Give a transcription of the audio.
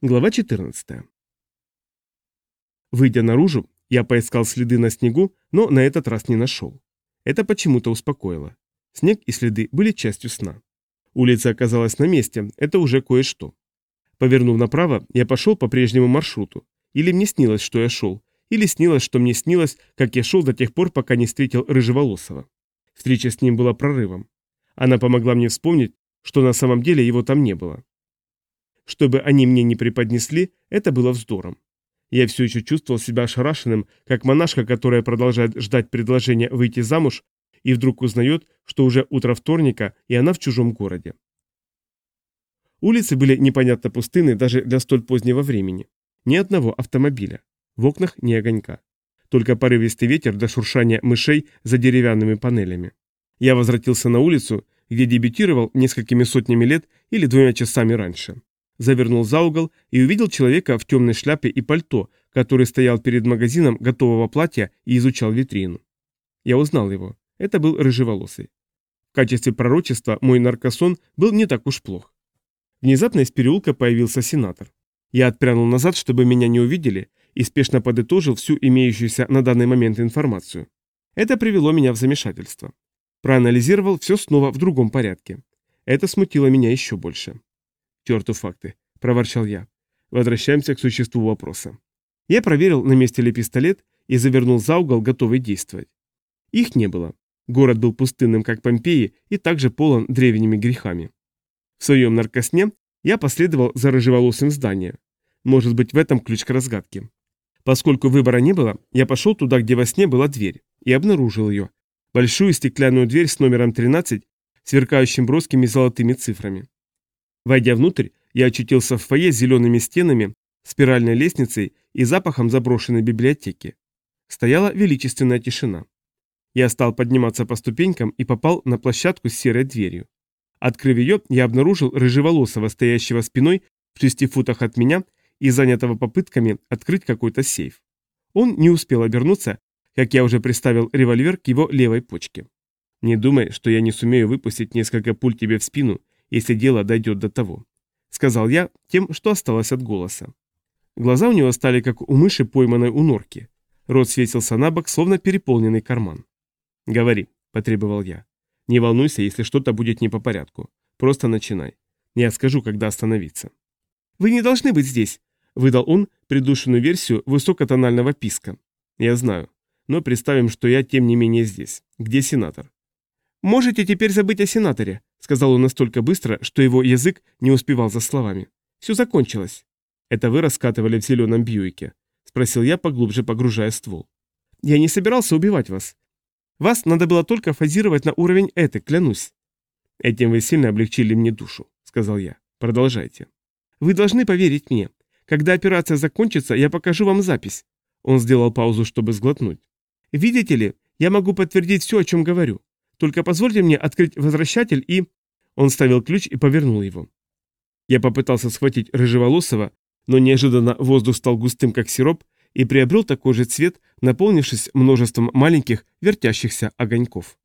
Глава 14. Выйдя наружу, я поискал следы на снегу, но на этот раз не нашел. Это почему-то успокоило. Снег и следы были частью сна. Улица оказалась на месте, это уже кое-что. Повернув направо, я пошел по прежнему маршруту. Или мне снилось, что я шел, или снилось, что мне снилось, как я шел до тех пор, пока не встретил Рыжеволосого. Встреча с ним была прорывом. Она помогла мне вспомнить, что на самом деле его там не было. Чтобы они мне не преподнесли, это было вздором. Я все еще чувствовал себя ошарашенным, как монашка, которая продолжает ждать предложения выйти замуж, и вдруг узнает, что уже утро вторника, и она в чужом городе. Улицы были непонятно пустыны даже для столь позднего времени. Ни одного автомобиля. В окнах ни огонька. Только порывистый ветер до шуршания мышей за деревянными панелями. Я возвратился на улицу, где дебютировал несколькими сотнями лет или двумя часами раньше завернул за угол и увидел человека в темной шляпе и пальто, который стоял перед магазином готового платья и изучал витрину. Я узнал его. Это был рыжеволосый. В качестве пророчества мой наркосон был не так уж плох. Внезапно из переулка появился сенатор. Я отпрянул назад, чтобы меня не увидели, и спешно подытожил всю имеющуюся на данный момент информацию. Это привело меня в замешательство. Проанализировал все снова в другом порядке. Это смутило меня еще больше черту факты», – проворчал я. Возвращаемся к существу вопроса. Я проверил, на месте ли пистолет, и завернул за угол, готовый действовать. Их не было. Город был пустынным, как Помпеи, и также полон древними грехами. В своем наркосне я последовал за рыжеволосым зданием. Может быть, в этом ключ к разгадке. Поскольку выбора не было, я пошел туда, где во сне была дверь, и обнаружил ее. Большую стеклянную дверь с номером 13, сверкающим броскими золотыми цифрами. Войдя внутрь, я очутился в фойе с зелеными стенами, спиральной лестницей и запахом заброшенной библиотеки. Стояла величественная тишина. Я стал подниматься по ступенькам и попал на площадку с серой дверью. Открыв ее, я обнаружил рыжеволосого, стоящего спиной в шести футах от меня и занятого попытками открыть какой-то сейф. Он не успел обернуться, как я уже приставил револьвер к его левой почке. Не думай, что я не сумею выпустить несколько пуль тебе в спину, если дело дойдет до того», — сказал я тем, что осталось от голоса. Глаза у него стали как у мыши, пойманной у норки. Рот светился на бок, словно переполненный карман. «Говори», — потребовал я. «Не волнуйся, если что-то будет не по порядку. Просто начинай. Я скажу, когда остановиться». «Вы не должны быть здесь», — выдал он придушенную версию высокотонального писка. «Я знаю. Но представим, что я тем не менее здесь. Где сенатор?» «Можете теперь забыть о сенаторе», — сказал он настолько быстро, что его язык не успевал за словами. «Все закончилось». «Это вы раскатывали в зеленом Бьюике?» — спросил я, поглубже погружая ствол. «Я не собирался убивать вас. Вас надо было только фазировать на уровень этой, клянусь». «Этим вы сильно облегчили мне душу», — сказал я. «Продолжайте». «Вы должны поверить мне. Когда операция закончится, я покажу вам запись». Он сделал паузу, чтобы сглотнуть. «Видите ли, я могу подтвердить все, о чем говорю. Только позвольте мне открыть возвращатель и...» Он ставил ключ и повернул его. Я попытался схватить рыжеволосого, но неожиданно воздух стал густым, как сироп, и приобрел такой же цвет, наполнившись множеством маленьких вертящихся огоньков.